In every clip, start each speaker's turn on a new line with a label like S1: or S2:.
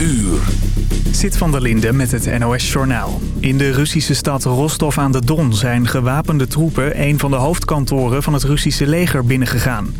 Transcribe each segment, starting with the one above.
S1: uur.
S2: Zit van der Linde met het NOS-journaal. In de Russische stad Rostov aan de Don zijn gewapende troepen... een van de hoofdkantoren van het Russische leger binnengegaan.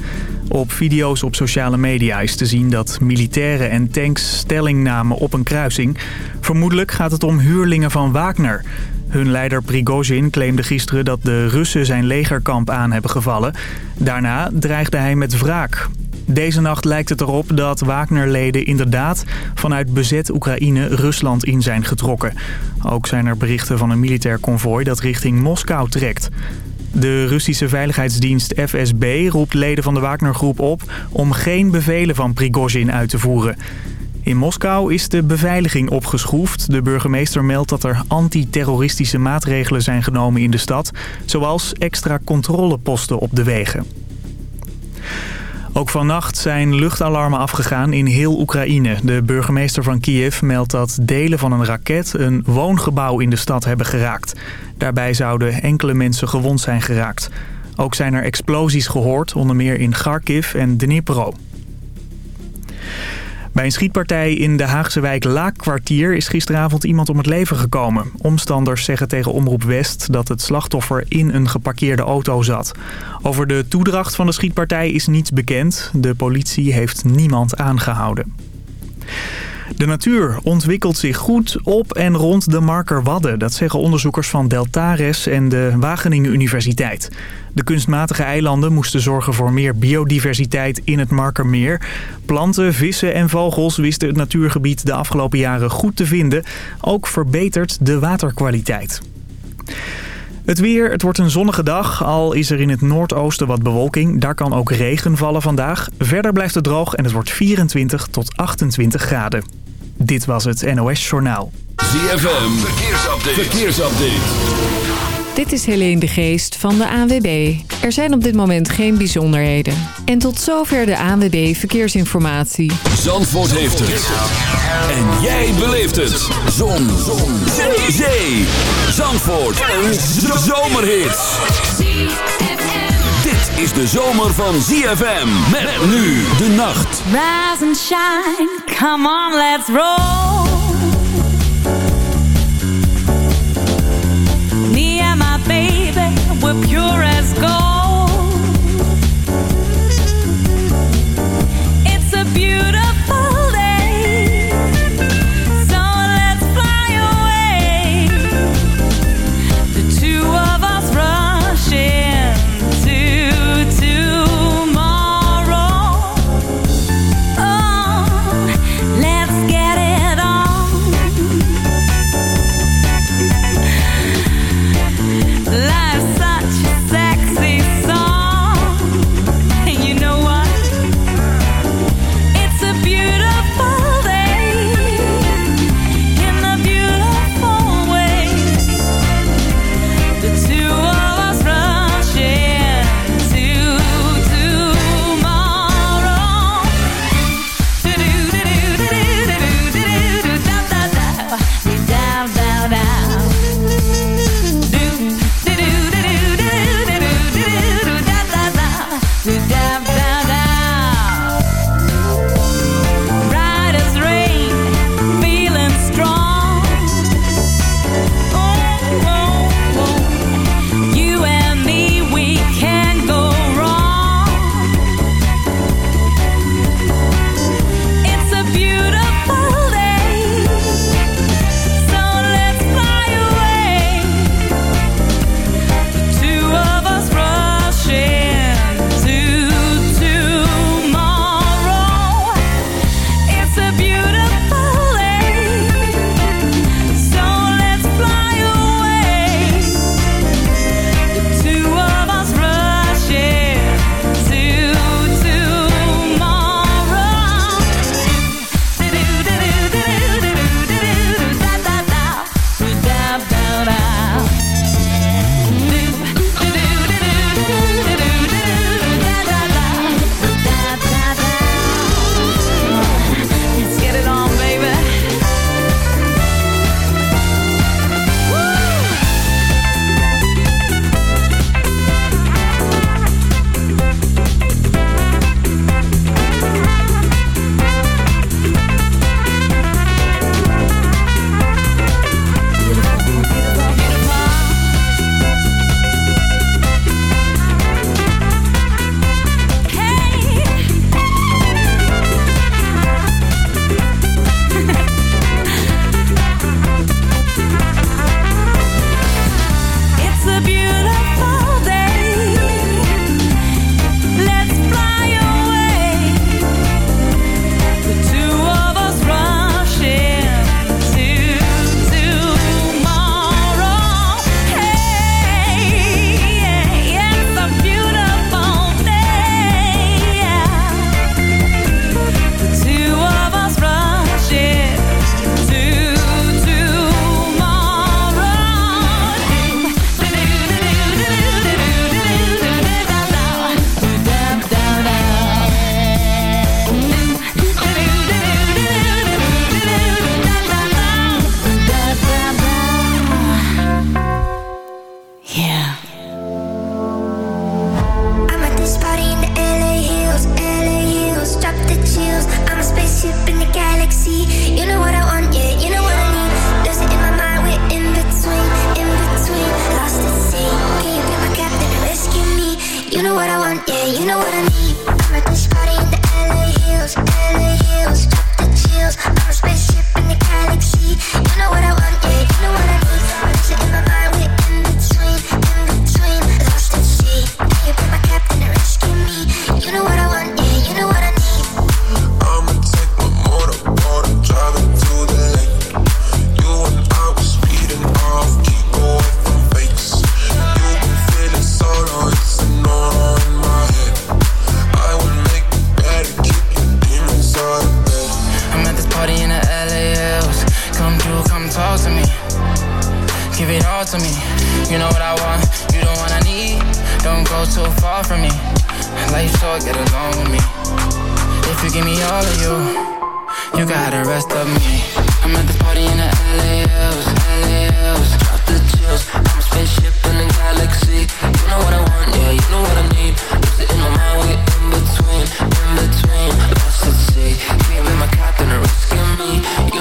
S2: Op video's op sociale media is te zien dat militairen en tanks stelling namen op een kruising. Vermoedelijk gaat het om huurlingen van Wagner... Hun leider Prigozhin claimde gisteren dat de Russen zijn legerkamp aan hebben gevallen. Daarna dreigde hij met wraak. Deze nacht lijkt het erop dat Wagner-leden inderdaad vanuit bezet Oekraïne Rusland in zijn getrokken. Ook zijn er berichten van een militair konvooi dat richting Moskou trekt. De Russische veiligheidsdienst FSB roept leden van de Wagner-groep op om geen bevelen van Prigozhin uit te voeren. In Moskou is de beveiliging opgeschroefd. De burgemeester meldt dat er antiterroristische maatregelen zijn genomen in de stad... zoals extra controleposten op de wegen. Ook vannacht zijn luchtalarmen afgegaan in heel Oekraïne. De burgemeester van Kiev meldt dat delen van een raket een woongebouw in de stad hebben geraakt. Daarbij zouden enkele mensen gewond zijn geraakt. Ook zijn er explosies gehoord, onder meer in Kharkiv en Dnipro. Bij een schietpartij in de Haagse wijk Laakkwartier is gisteravond iemand om het leven gekomen. Omstanders zeggen tegen Omroep West dat het slachtoffer in een geparkeerde auto zat. Over de toedracht van de schietpartij is niets bekend. De politie heeft niemand aangehouden. De natuur ontwikkelt zich goed op en rond de Markerwadden. Dat zeggen onderzoekers van Deltares en de Wageningen Universiteit. De kunstmatige eilanden moesten zorgen voor meer biodiversiteit in het Markermeer. Planten, vissen en vogels wisten het natuurgebied de afgelopen jaren goed te vinden. Ook verbetert de waterkwaliteit. Het weer, het wordt een zonnige dag, al is er in het noordoosten wat bewolking. Daar kan ook regen vallen vandaag. Verder blijft het droog en het wordt 24 tot 28 graden. Dit was het NOS Journaal.
S1: ZFM, verkeersupdate. verkeersupdate.
S3: Dit is Helene de Geest van de ANWB. Er zijn op dit moment geen bijzonderheden. En tot zover de ANWB Verkeersinformatie.
S1: Zandvoort heeft het. En jij beleeft het. Zon. Zon. Zee. Zee. Zandvoort. Een zomerhit. Is de zomer van ZFM. Met nu de nacht.
S4: Rise and shine. Come on, let's roll. we're pure as gold.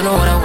S5: Know what I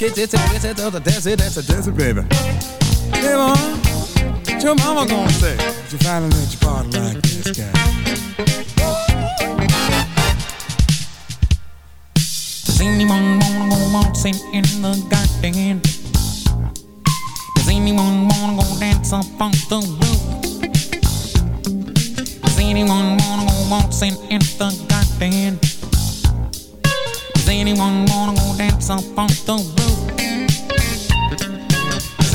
S5: get
S6: that's it, that's it, that's it, that's it, baby. Hey, mom, what your mama gonna say? Did you finally let your party like this guy?
S7: Does anyone wanna go waltzing in the garden? Does anyone wanna go dance up on the roof? Does anyone wanna go waltzing in the garden? Does anyone wanna go dance up on the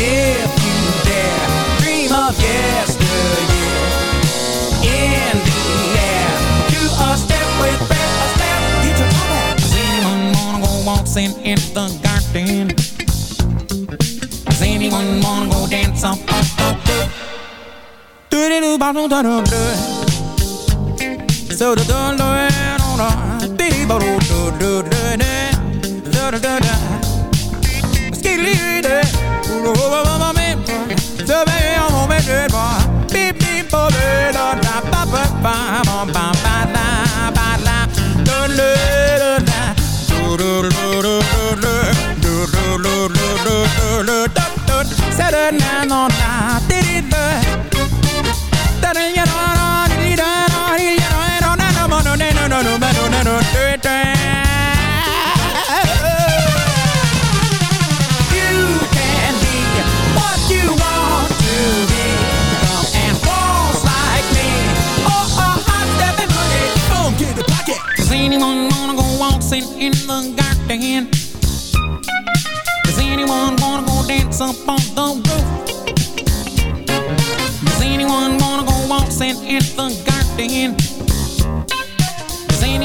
S6: If you dare, dream of yesteryear. In the air, do a step with top.
S7: Does anyone wanna go waltzing in the garden? Does anyone wanna go dance up on the roof?
S6: Do do You can be what you want to be, and falls like me. Hot pocket.
S7: Does anyone wanna go in the garden? Does anyone wanna go dance up on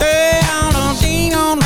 S7: Hey, I don't think on.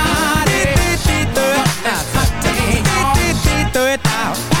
S8: it out.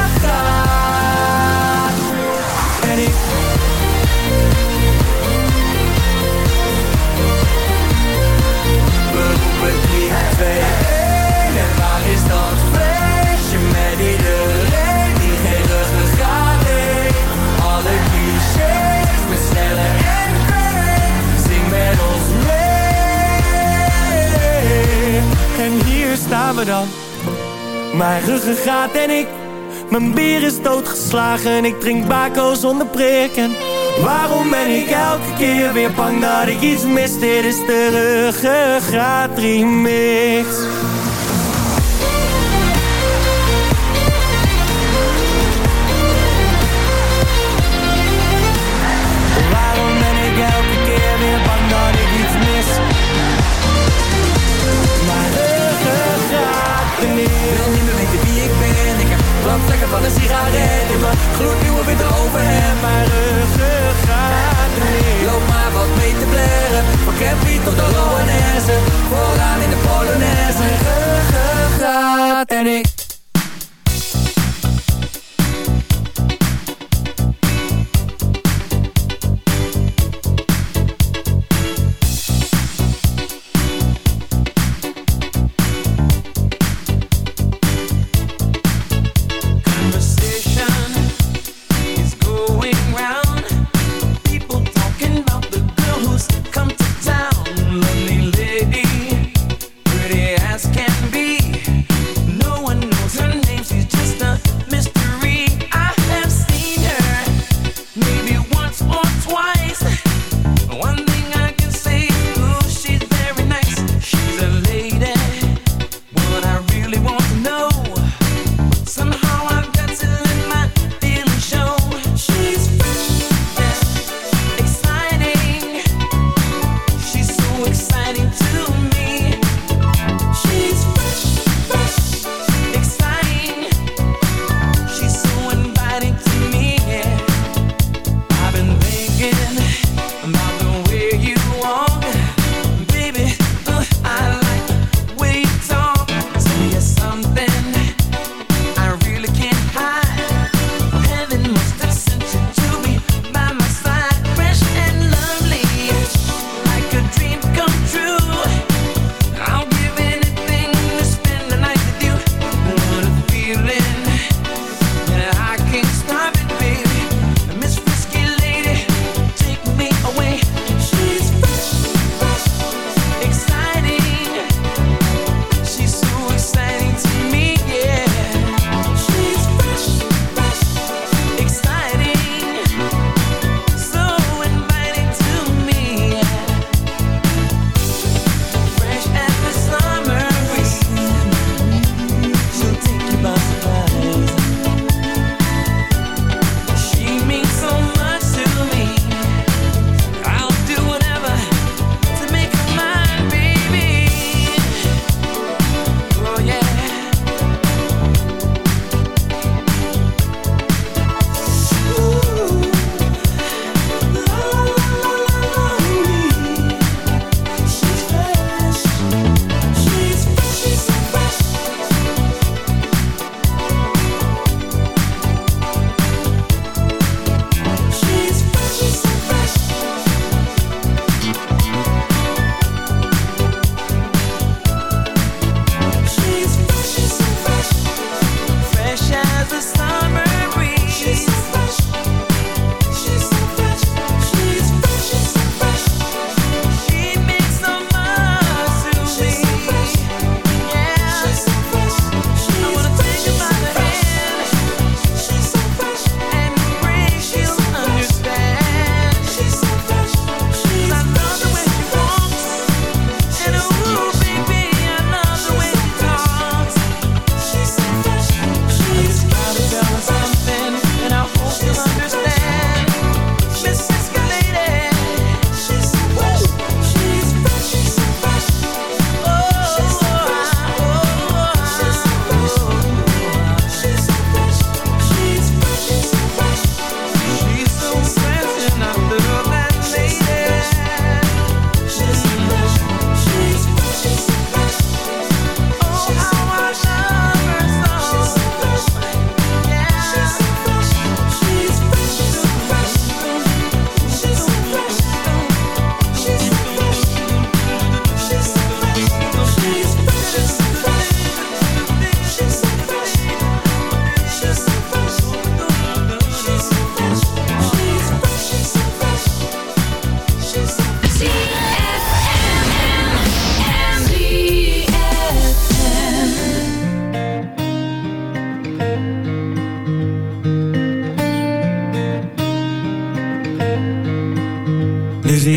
S8: 3, 2, 1 En waar is dat feestje met iedereen die geen ruggengraat heeft? Alle clichés met Snelle en Craig Zing met ons mee. En hier staan we dan. Mijn ruggengraat en ik. Mijn bier is doodgeslagen Ik drink bako zonder prik. En waarom ben ik elke keer weer bang dat ik iets mis Dit is de ruggengraat remix Waarom ben ik elke keer weer bang dat ik iets mis? Maar ruggengraat
S9: Ik wil niet meer weten wie ik ben. Ik heb brandvlekken van een sigaret in mijn gloednieuwe witte overhemd.
S8: Maar
S9: Campy tot de Loanesse. In de Polonaise. Ruggengraat en ik.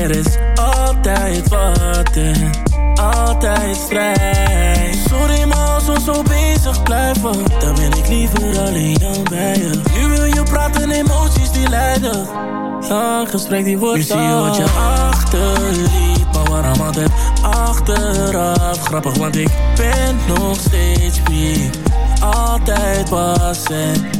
S8: Er is altijd wat en altijd strijd. Sorry maar als we zo bezig blijven Dan ben ik liever alleen dan bij je. Nu wil je praten, emoties die leiden Lang gesprek die wordt Nu zie je wat je achterliet Maar waarom altijd achteraf? Grappig want ik ben nog steeds wie Altijd was en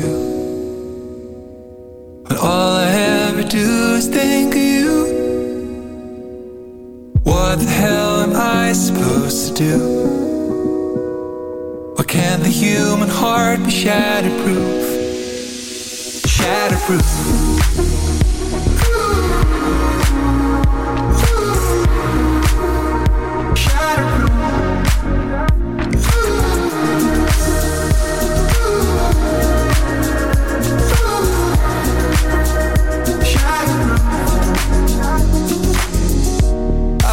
S10: do? When all I ever do is think of you What the hell am I supposed to do? Why can't the human heart be shatterproof? Shatterproof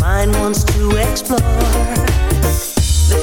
S11: mind wants to explore. The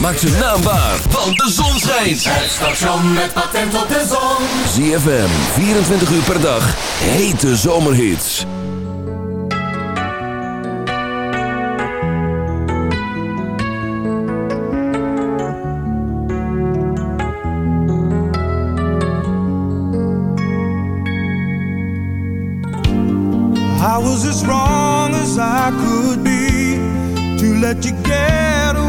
S1: Maak ze naambaar, want de zon schijnt.
S12: Het station met patent op de zon.
S1: ZFM, 24 uur per dag, hete zomerhits.
S6: I was as wrong as I could be to let you get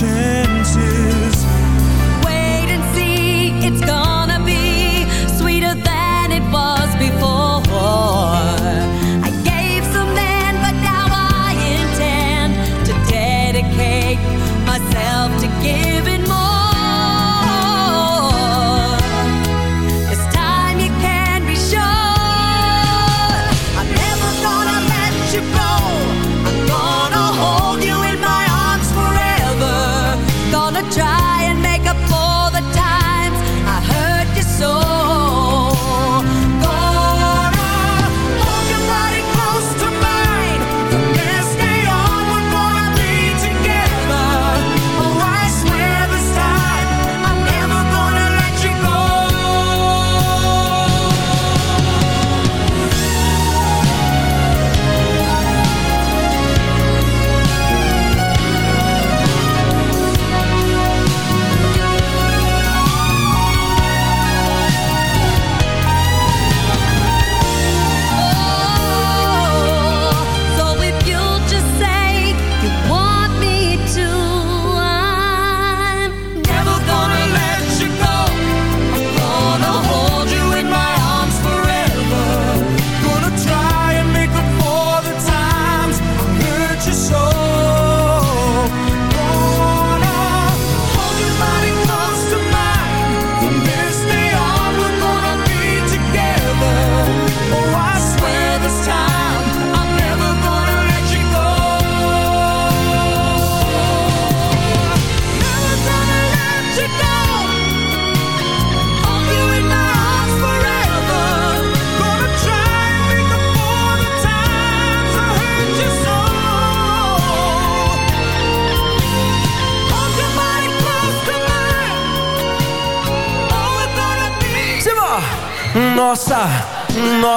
S6: watching.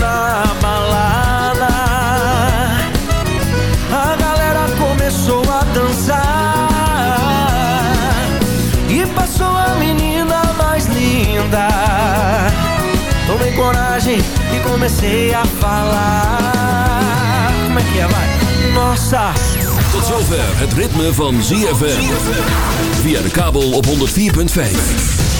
S8: na balada A galera começou a dançar E passou a menina mais linda assim e comecei a falar. Como é que é, vai? Nossa!
S12: Tot zover het ritme van ZFM. Via de kabel op 104.5.